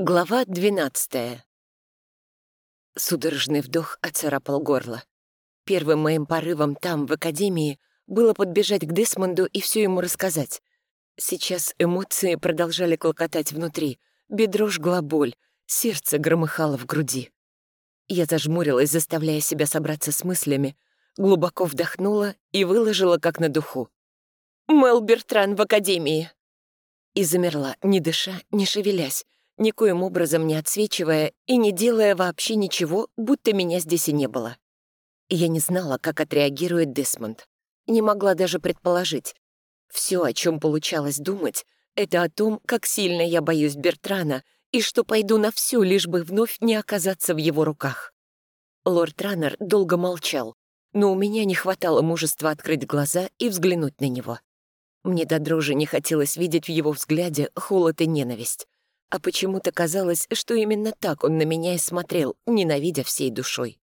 Глава двенадцатая. Судорожный вдох оцарапал горло. Первым моим порывом там, в академии, было подбежать к Десмонду и все ему рассказать. Сейчас эмоции продолжали клокотать внутри, бедро жгла боль, сердце громыхало в груди. Я зажмурилась, заставляя себя собраться с мыслями, глубоко вдохнула и выложила как на духу. «Мел Бертран в академии!» И замерла, не дыша, не шевелясь, никоим образом не отсвечивая и не делая вообще ничего, будто меня здесь и не было. Я не знала, как отреагирует Десмонд. Не могла даже предположить. Все, о чем получалось думать, это о том, как сильно я боюсь Бертрана и что пойду на все, лишь бы вновь не оказаться в его руках. Лорд Раннер долго молчал, но у меня не хватало мужества открыть глаза и взглянуть на него. Мне до дрожи не хотелось видеть в его взгляде холод и ненависть. А почему-то казалось, что именно так он на меня и смотрел, ненавидя всей душой.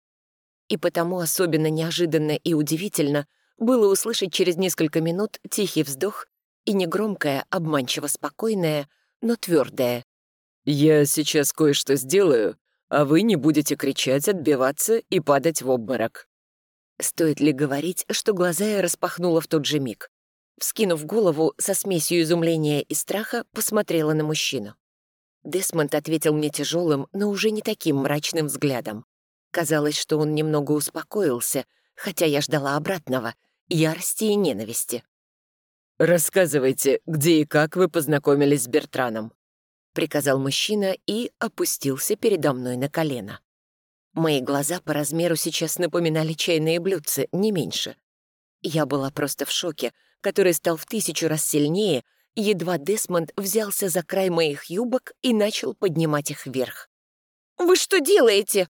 И потому особенно неожиданно и удивительно было услышать через несколько минут тихий вздох и негромкое, обманчиво спокойное, но твердое. «Я сейчас кое-что сделаю, а вы не будете кричать, отбиваться и падать в обморок». Стоит ли говорить, что глаза я распахнула в тот же миг? Вскинув голову со смесью изумления и страха, посмотрела на мужчину. Десмонд ответил мне тяжелым, но уже не таким мрачным взглядом. Казалось, что он немного успокоился, хотя я ждала обратного — ярости и ненависти. «Рассказывайте, где и как вы познакомились с Бертраном», — приказал мужчина и опустился передо мной на колено. Мои глаза по размеру сейчас напоминали чайные блюдца, не меньше. Я была просто в шоке, который стал в тысячу раз сильнее, едва Десмонд взялся за край моих юбок и начал поднимать их вверх. «Вы что делаете?»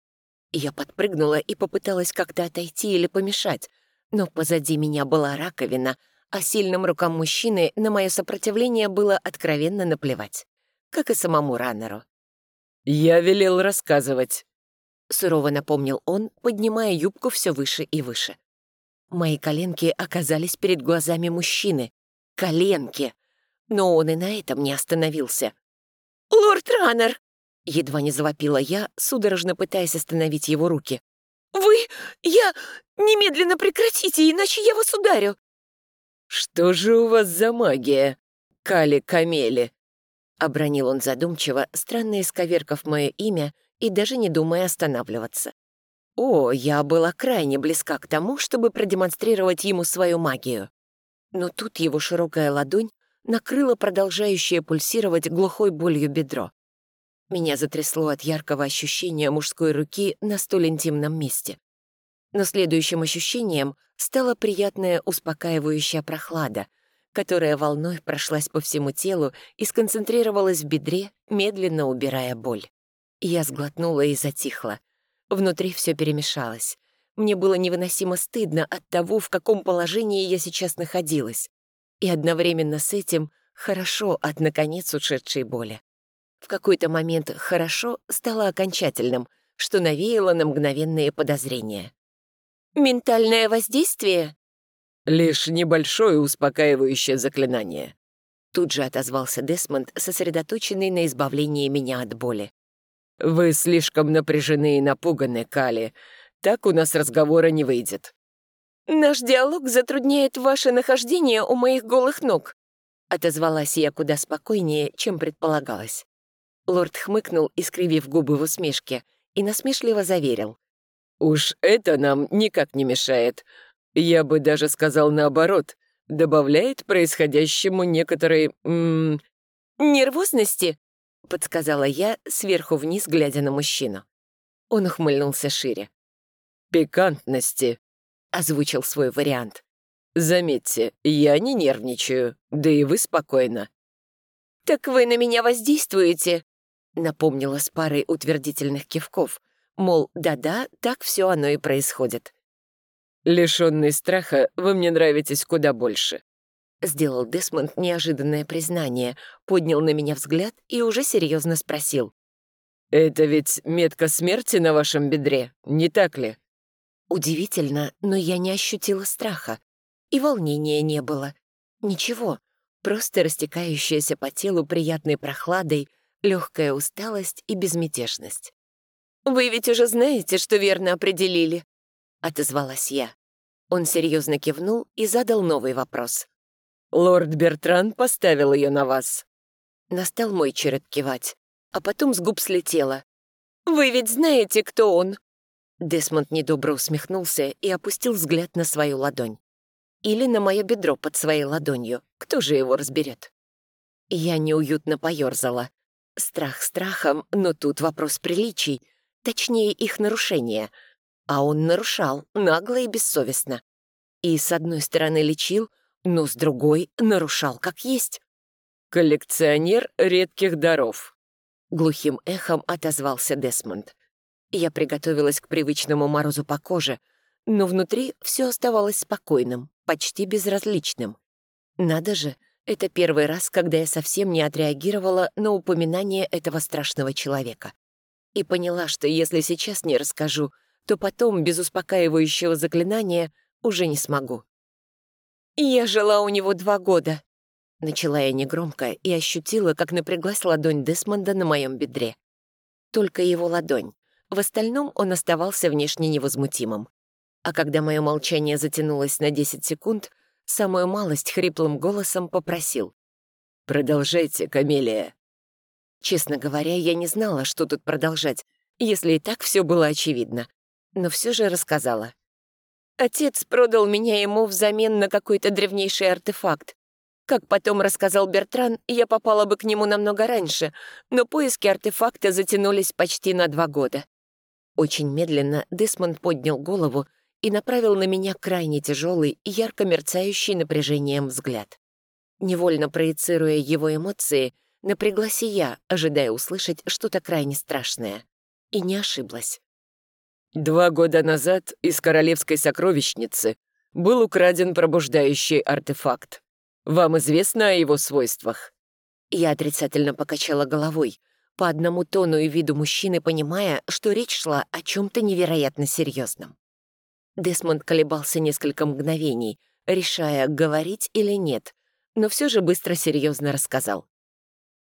Я подпрыгнула и попыталась как-то отойти или помешать, но позади меня была раковина, а сильным рукам мужчины на мое сопротивление было откровенно наплевать, как и самому раннеру. «Я велел рассказывать», — сурово напомнил он, поднимая юбку все выше и выше. Мои коленки оказались перед глазами мужчины. Коленки! Но он и на этом не остановился. «Лорд Раннер!» — едва не завопила я, судорожно пытаясь остановить его руки. «Вы... я... немедленно прекратите, иначе я вас ударю!» «Что же у вас за магия, Кали Камели?» — обронил он задумчиво, странно исковеркав мое имя и даже не думая останавливаться. О, я была крайне близка к тому, чтобы продемонстрировать ему свою магию. Но тут его широкая ладонь накрыла продолжающее пульсировать глухой болью бедро. Меня затрясло от яркого ощущения мужской руки на столь интимном месте. Но следующим ощущением стала приятная успокаивающая прохлада, которая волной прошлась по всему телу и сконцентрировалась в бедре, медленно убирая боль. Я сглотнула и затихла. Внутри все перемешалось. Мне было невыносимо стыдно от того, в каком положении я сейчас находилась и одновременно с этим хорошо от, наконец, ушедшей боли. В какой-то момент «хорошо» стало окончательным, что навеяло на мгновенные подозрения. «Ментальное воздействие?» «Лишь небольшое успокаивающее заклинание», Тут же отозвался Десмонд, сосредоточенный на избавлении меня от боли. «Вы слишком напряжены и напуганы, Кали. Так у нас разговора не выйдет. «Наш диалог затрудняет ваше нахождение у моих голых ног», отозвалась я куда спокойнее, чем предполагалось. Лорд хмыкнул, искривив губы в усмешке, и насмешливо заверил. «Уж это нам никак не мешает. Я бы даже сказал наоборот. Добавляет происходящему некоторые... М -м... «Нервозности?» — подсказала я, сверху вниз, глядя на мужчину. Он ухмыльнулся шире. «Пикантности», озвучил свой вариант. «Заметьте, я не нервничаю, да и вы спокойно». «Так вы на меня воздействуете?» напомнила с парой утвердительных кивков, мол, да-да, так все оно и происходит. «Лишенный страха, вы мне нравитесь куда больше», Сделал Десмонд неожиданное признание, поднял на меня взгляд и уже серьезно спросил. «Это ведь метка смерти на вашем бедре, не так ли?» Удивительно, но я не ощутила страха. И волнения не было. Ничего, просто растекающаяся по телу приятной прохладой, легкая усталость и безмятежность. «Вы ведь уже знаете, что верно определили», — отозвалась я. Он серьезно кивнул и задал новый вопрос. «Лорд Бертран поставил ее на вас». Настал мой черед кивать, а потом с губ слетело. «Вы ведь знаете, кто он?» Десмонд недобро усмехнулся и опустил взгляд на свою ладонь. Или на мое бедро под своей ладонью. Кто же его разберет? Я неуютно поёрзала. Страх страхом, но тут вопрос приличий — точнее их нарушения. А он нарушал, нагло и бессовестно. И с одной стороны лечил, но с другой нарушал как есть. «Коллекционер редких даров», — глухим эхом отозвался Десмонд. Я приготовилась к привычному морозу по коже, но внутри все оставалось спокойным, почти безразличным. Надо же, это первый раз, когда я совсем не отреагировала на упоминание этого страшного человека и поняла, что если сейчас не расскажу, то потом без успокаивающего заклинания уже не смогу. «Я жила у него два года», — начала я негромко и ощутила, как напряглась ладонь Десмонда на моем бедре. Только его ладонь. В остальном он оставался внешне невозмутимым. А когда мое молчание затянулось на 10 секунд, самую малость хриплым голосом попросил. «Продолжайте, Камелия». Честно говоря, я не знала, что тут продолжать, если и так все было очевидно. Но все же рассказала. Отец продал меня ему взамен на какой-то древнейший артефакт. Как потом рассказал Бертран, я попала бы к нему намного раньше, но поиски артефакта затянулись почти на два года. Очень медленно Десмонд поднял голову и направил на меня крайне тяжелый и ярко мерцающий напряжением взгляд. Невольно проецируя его эмоции, Напряглась и я, ожидая услышать что-то крайне страшное. И не ошиблась. Два года назад из королевской сокровищницы был украден пробуждающий артефакт. Вам известно о его свойствах?» Я отрицательно покачала головой, по одному тону и виду мужчины понимая, что речь шла о чем-то невероятно серьезном. Десмонд колебался несколько мгновений, решая, говорить или нет, но все же быстро серьезно рассказал.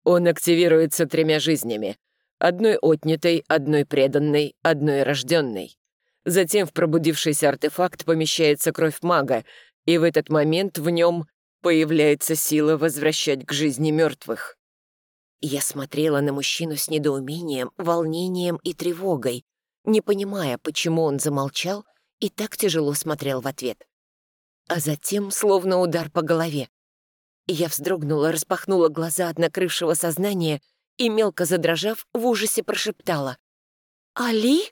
Он активируется тремя жизнями. Одной отнятой, одной преданной, одной рожденной. Затем в пробудившийся артефакт помещается кровь мага, и в этот момент в нем появляется сила возвращать к жизни мертвых. Я смотрела на мужчину с недоумением, волнением и тревогой, не понимая, почему он замолчал и так тяжело смотрел в ответ. А затем, словно удар по голове, я вздрогнула, распахнула глаза от накрывшего сознания и, мелко задрожав, в ужасе прошептала. «Али?»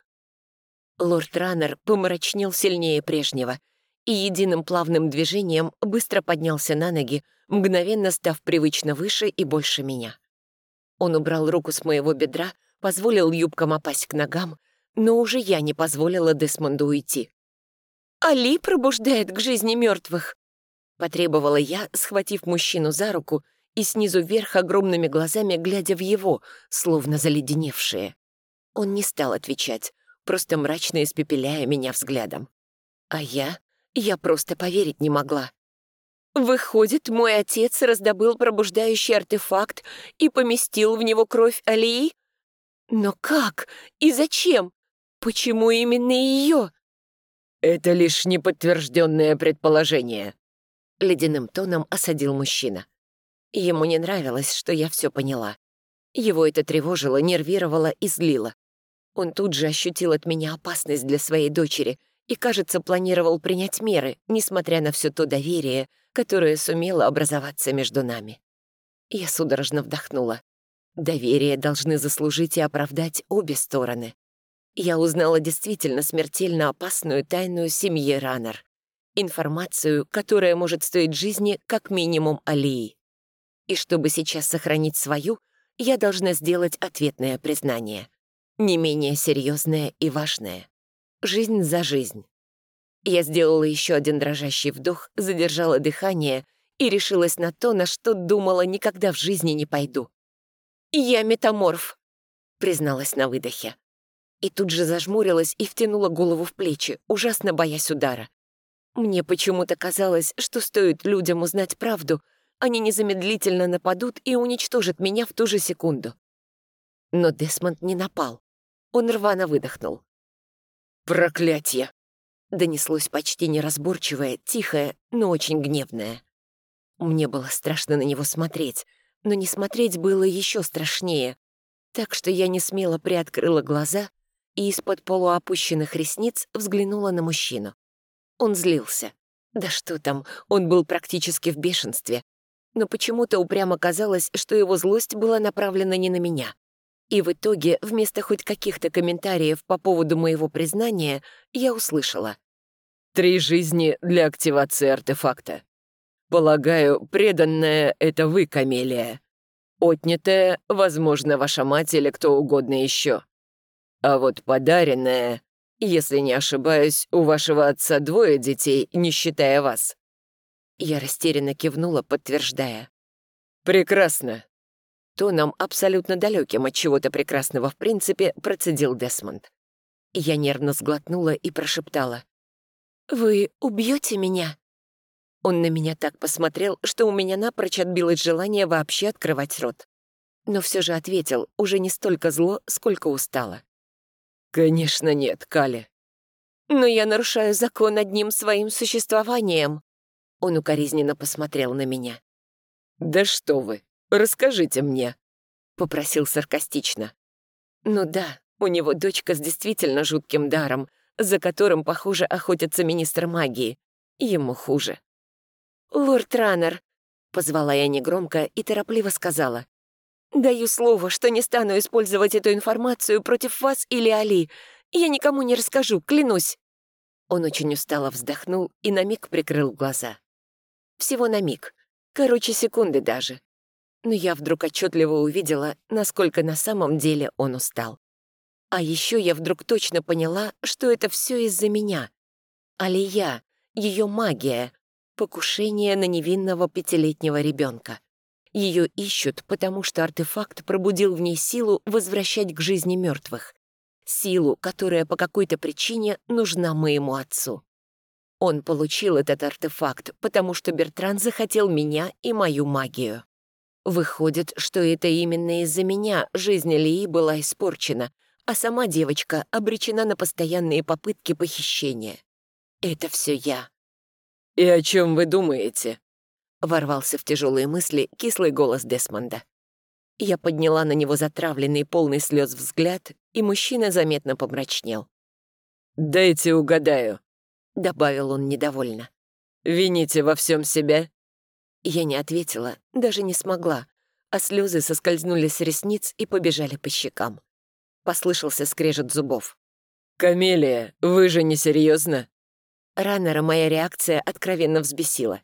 Лорд Раннер помрачнел сильнее прежнего и единым плавным движением быстро поднялся на ноги, мгновенно став привычно выше и больше меня. Он убрал руку с моего бедра, позволил юбкам опасть к ногам, но уже я не позволила Десмонду уйти. «Али пробуждает к жизни мертвых», Потребовала я, схватив мужчину за руку и снизу вверх огромными глазами глядя в его, словно заледеневшие. Он не стал отвечать, просто мрачно испепеляя меня взглядом. А я? Я просто поверить не могла. Выходит, мой отец раздобыл пробуждающий артефакт и поместил в него кровь Алии? Но как? И зачем? Почему именно ее? Это лишь неподтвержденное предположение, — ледяным тоном осадил мужчина. Ему не нравилось, что я все поняла. Его это тревожило, нервировало и злило. Он тут же ощутил от меня опасность для своей дочери и, кажется, планировал принять меры, несмотря на все то доверие, которое сумело образоваться между нами. Я судорожно вдохнула. Доверие должны заслужить и оправдать обе стороны. Я узнала действительно смертельно опасную тайну семьи Раннер информацию, которая может стоить жизни как минимум Алии. И чтобы сейчас сохранить свою, я должна сделать ответное признание. Не менее серьезное и важное. Жизнь за жизнь. Я сделала еще один дрожащий вдох, задержала дыхание и решилась на то, на что думала никогда в жизни не пойду. «Я метаморф», — призналась на выдохе. И тут же зажмурилась и втянула голову в плечи, ужасно боясь удара. Мне почему-то казалось, что стоит людям узнать правду, они незамедлительно нападут и уничтожат меня в ту же секунду. Но Десмонд не напал. Он рвано выдохнул. «Проклятье!» Донеслось почти неразборчивое, тихое, но очень гневное. Мне было страшно на него смотреть, но не смотреть было еще страшнее, так что я не смело приоткрыла глаза и из-под полуопущенных ресниц взглянула на мужчину. Он злился. Да что там, он был практически в бешенстве. Но почему-то упрямо казалось, что его злость была направлена не на меня. И в итоге, вместо хоть каких-то комментариев по поводу моего признания, я услышала. «Три жизни для активации артефакта. Полагаю, преданная — это вы, Камелия. Отнятая, возможно, ваша мать или кто угодно еще. А вот подаренная, если не ошибаюсь, у вашего отца двое детей, не считая вас». Я растерянно кивнула, подтверждая. «Прекрасно. Тоном, абсолютно далеким от чего-то прекрасного в принципе, процедил Десмонд. Я нервно сглотнула и прошептала. «Вы убьете меня?» Он на меня так посмотрел, что у меня напрочь отбилось желание вообще открывать рот. Но все же ответил, уже не столько зло, сколько устало. «Конечно нет, Кали». «Но я нарушаю закон одним своим существованием». Он укоризненно посмотрел на меня. «Да что вы, Расскажите мне», — попросил саркастично. «Ну да, у него дочка с действительно жутким даром, за которым, похоже, охотится министр магии. Ему хуже». «Лорд Раннер», — позвала я негромко и торопливо сказала. «Даю слово, что не стану использовать эту информацию против вас или Али. Я никому не расскажу, клянусь». Он очень устало вздохнул и на миг прикрыл глаза. Всего на миг. Короче, секунды даже но я вдруг отчетливо увидела, насколько на самом деле он устал. А еще я вдруг точно поняла, что это все из-за меня. Алия, ее магия, покушение на невинного пятилетнего ребенка. Ее ищут, потому что артефакт пробудил в ней силу возвращать к жизни мертвых. Силу, которая по какой-то причине нужна моему отцу. Он получил этот артефакт, потому что Бертран захотел меня и мою магию. Выходит, что это именно из-за меня жизнь Лии была испорчена, а сама девочка обречена на постоянные попытки похищения. Это все я. «И о чем вы думаете?» Ворвался в тяжелые мысли кислый голос Десмонда. Я подняла на него затравленный, полный слез взгляд, и мужчина заметно помрачнел. «Дайте угадаю», — добавил он недовольно. «Вините во всем себя я не ответила, даже не смогла, а слезы соскользнули с ресниц и побежали по щекам. Послышался скрежет зубов. «Камелия, вы же не серьезно? Раннера моя реакция откровенно взбесила.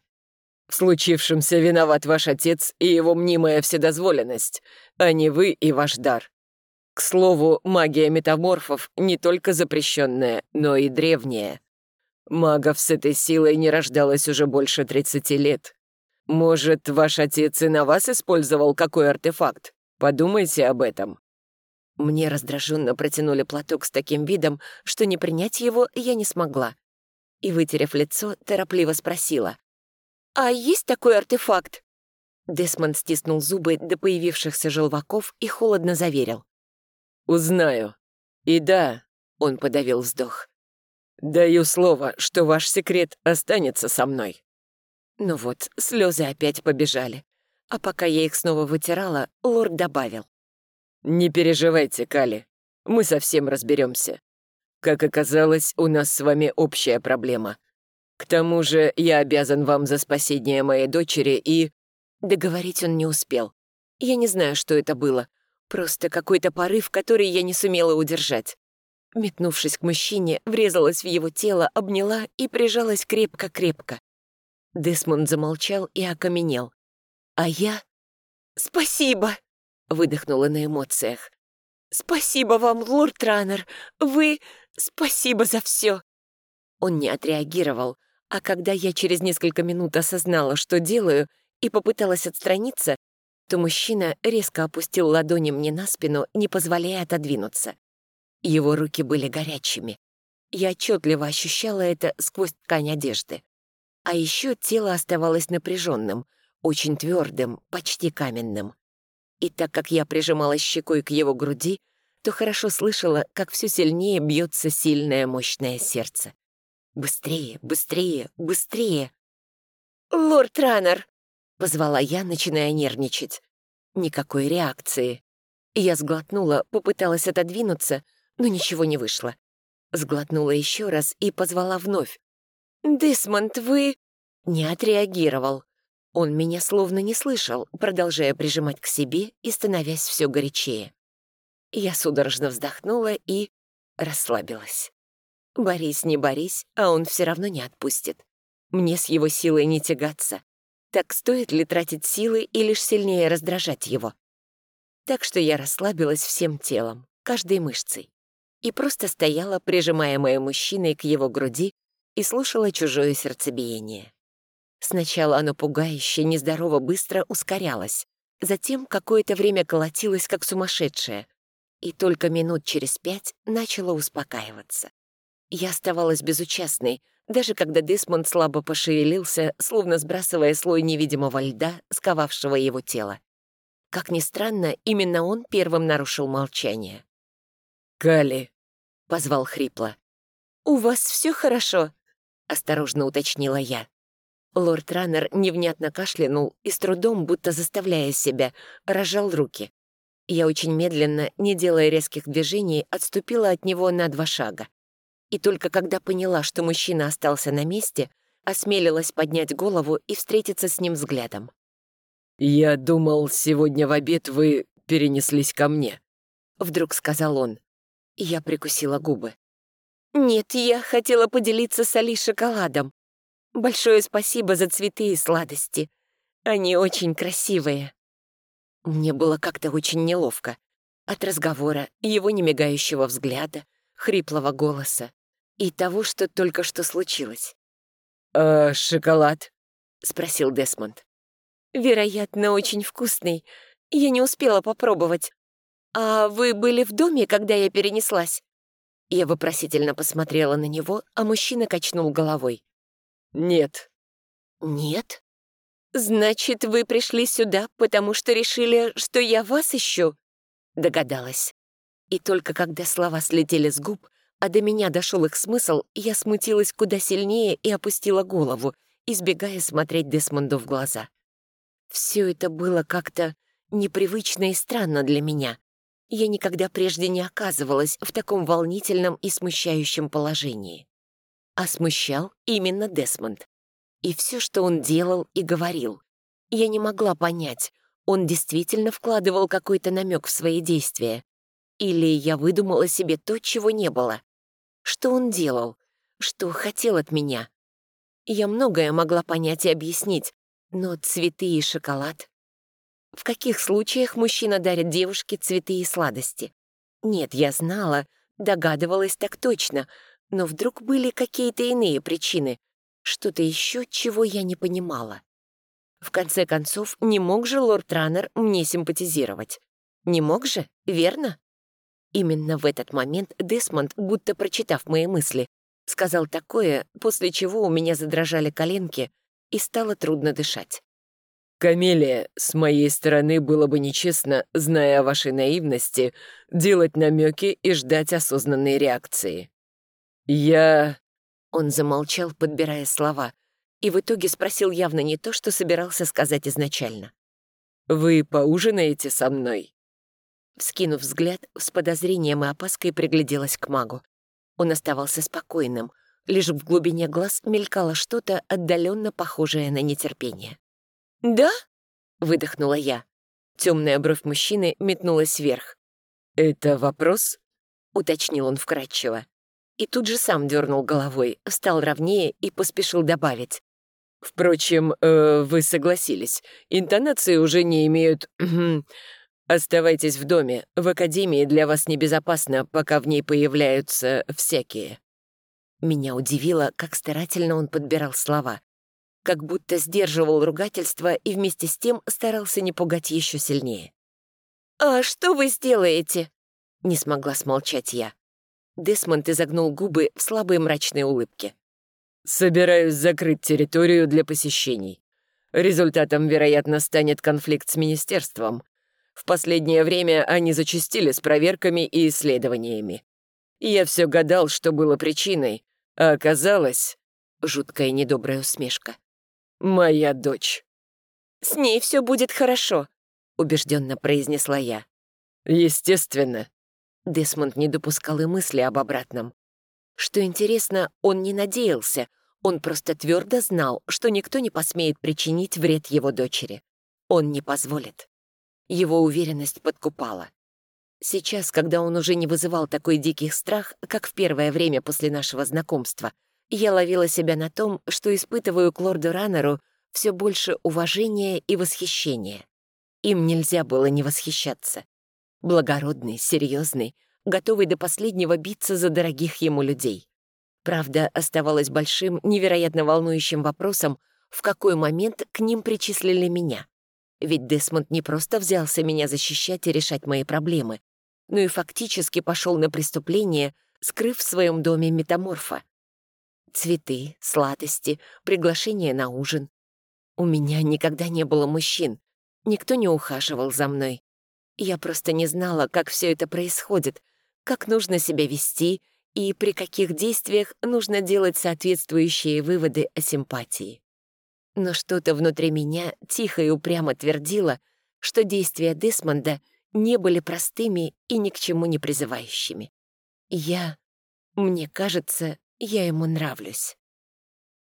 «В случившемся виноват ваш отец и его мнимая вседозволенность, а не вы и ваш дар. К слову, магия метаморфов не только запрещенная, но и древняя. Магов с этой силой не рождалось уже больше 30 лет. Может, ваш отец и на вас использовал какой артефакт? Подумайте об этом». Мне раздраженно протянули платок с таким видом, что не принять его я не смогла. И, вытерев лицо, торопливо спросила. «А есть такой артефакт?» Десмонд стиснул зубы до появившихся желваков и холодно заверил. «Узнаю. И да», — он подавил вздох. «Даю слово, что ваш секрет останется со мной». Ну вот, слезы опять побежали. А пока я их снова вытирала, лорд добавил. «Не переживайте, Кали, мы совсем разберемся. Как оказалось, у нас с вами общая проблема. К тому же я обязан вам за спасение моей дочери и...» Договорить он не успел. Я не знаю, что это было. Просто какой-то порыв, который я не сумела удержать. Метнувшись к мужчине, врезалась в его тело, обняла и прижалась крепко-крепко. Десмонд замолчал и окаменел. А я... «Спасибо!» — выдохнула на эмоциях. «Спасибо вам, лорд Раннер! Вы... Спасибо за все!» Он не отреагировал, а когда я через несколько минут осознала, что делаю, и попыталась отстраниться, то мужчина резко опустил ладони мне на спину, не позволяя отодвинуться. Его руки были горячими. Я отчетливо ощущала это сквозь ткань одежды. А еще тело оставалось напряженным, очень твердым, почти каменным. И так как я прижималась щекой к его груди, то хорошо слышала, как все сильнее бьется сильное мощное сердце. Быстрее, быстрее, быстрее. «Лорд Раннер!» — позвала я, начиная нервничать. Никакой реакции. Я сглотнула, попыталась отодвинуться, но ничего не вышло. Сглотнула еще раз и позвала вновь. «Десмонд, вы...» Не отреагировал. Он меня словно не слышал, продолжая прижимать к себе и становясь все горячее. Я судорожно вздохнула и расслабилась. Борись, не борись, а он все равно не отпустит. Мне с его силой не тягаться. Так стоит ли тратить силы и лишь сильнее раздражать его? Так что я расслабилась всем телом, каждой мышцей, и просто стояла, прижимаемая мужчиной к его груди, и слушала чужое сердцебиение. Сначала оно пугающе, нездорово быстро ускорялось, затем какое-то время колотилось, как сумасшедшее, и только минут через пять начало успокаиваться. Я оставалась безучастной, даже когда Десмонд слабо пошевелился, словно сбрасывая слой невидимого льда, сковавшего его тело. Как ни странно, именно он первым нарушил молчание. «Кали», — позвал хрипло. «У вас все хорошо?» — осторожно уточнила я. Лорд Раннер невнятно кашлянул и с трудом, будто заставляя себя, рожал руки. Я очень медленно, не делая резких движений, отступила от него на два шага. И только когда поняла, что мужчина остался на месте, осмелилась поднять голову и встретиться с ним взглядом. «Я думал, сегодня в обед вы перенеслись ко мне», — вдруг сказал он. Я прикусила губы. «Нет, я хотела поделиться с Али шоколадом. Большое спасибо за цветы и сладости. Они очень красивые». Мне было как-то очень неловко. От разговора, его немигающего взгляда, хриплого голоса и того, что только что случилось. «А шоколад?» — спросил Десмонд. «Вероятно, очень вкусный. Я не успела попробовать. А вы были в доме, когда я перенеслась?» Я вопросительно посмотрела на него, а мужчина качнул головой. «Нет». «Нет? Значит, вы пришли сюда, потому что решили, что я вас ищу?» Догадалась. И только когда слова слетели с губ, а до меня дошел их смысл, я смутилась куда сильнее и опустила голову, избегая смотреть Десмонду в глаза. Все это было как-то непривычно и странно для меня. Я никогда прежде не оказывалась в таком волнительном и смущающем положении. А смущал именно Десмонд. И все, что он делал и говорил. Я не могла понять, он действительно вкладывал какой-то намек в свои действия. Или я выдумала себе то, чего не было. Что он делал? Что хотел от меня? Я многое могла понять и объяснить, но цветы и шоколад в каких случаях мужчина дарит девушке цветы и сладости? Нет, я знала, догадывалась так точно, но вдруг были какие-то иные причины, что-то еще, чего я не понимала. В конце концов, не мог же лорд Раннер мне симпатизировать. Не мог же, верно? Именно в этот момент Десмонд, будто прочитав мои мысли, сказал такое, после чего у меня задрожали коленки и стало трудно дышать. «Камелия, с моей стороны было бы нечестно, зная о вашей наивности, делать намеки и ждать осознанной реакции. Я...» Он замолчал, подбирая слова, и в итоге спросил явно не то, что собирался сказать изначально. «Вы поужинаете со мной?» Вскинув взгляд, с подозрением и опаской пригляделась к магу. Он оставался спокойным, лишь в глубине глаз мелькало что-то отдаленно похожее на нетерпение. «Да?» — выдохнула я. Темная бровь мужчины метнулась вверх. «Это вопрос?» — уточнил он вкратчиво. И тут же сам дернул головой, стал ровнее и поспешил добавить. «Впрочем, э, вы согласились. Интонации уже не имеют... Оставайтесь в доме. В академии для вас небезопасно, пока в ней появляются всякие». Меня удивило, как старательно он подбирал слова как будто сдерживал ругательство и вместе с тем старался не пугать еще сильнее. «А что вы сделаете?» — не смогла смолчать я. Десмонд изогнул губы в слабой мрачной улыбке. «Собираюсь закрыть территорию для посещений. Результатом, вероятно, станет конфликт с министерством. В последнее время они зачастили с проверками и исследованиями. Я все гадал, что было причиной, а оказалось... Жуткая недобрая усмешка. «Моя дочь». «С ней все будет хорошо», — убежденно произнесла я. «Естественно». Десмонд не допускал и мысли об обратном. Что интересно, он не надеялся, он просто твердо знал, что никто не посмеет причинить вред его дочери. Он не позволит. Его уверенность подкупала. Сейчас, когда он уже не вызывал такой дикий страх, как в первое время после нашего знакомства, я ловила себя на том, что испытываю к лорду Раннеру все больше уважения и восхищения. Им нельзя было не восхищаться. Благородный, серьезный, готовый до последнего биться за дорогих ему людей. Правда, оставалось большим, невероятно волнующим вопросом, в какой момент к ним причислили меня. Ведь Десмонд не просто взялся меня защищать и решать мои проблемы, но и фактически пошел на преступление, скрыв в своем доме метаморфа. Цветы, сладости, приглашение на ужин. У меня никогда не было мужчин, никто не ухаживал за мной. Я просто не знала, как все это происходит, как нужно себя вести и при каких действиях нужно делать соответствующие выводы о симпатии. Но что-то внутри меня тихо и упрямо твердило, что действия Десмонда не были простыми и ни к чему не призывающими. Я... Мне кажется, я ему нравлюсь.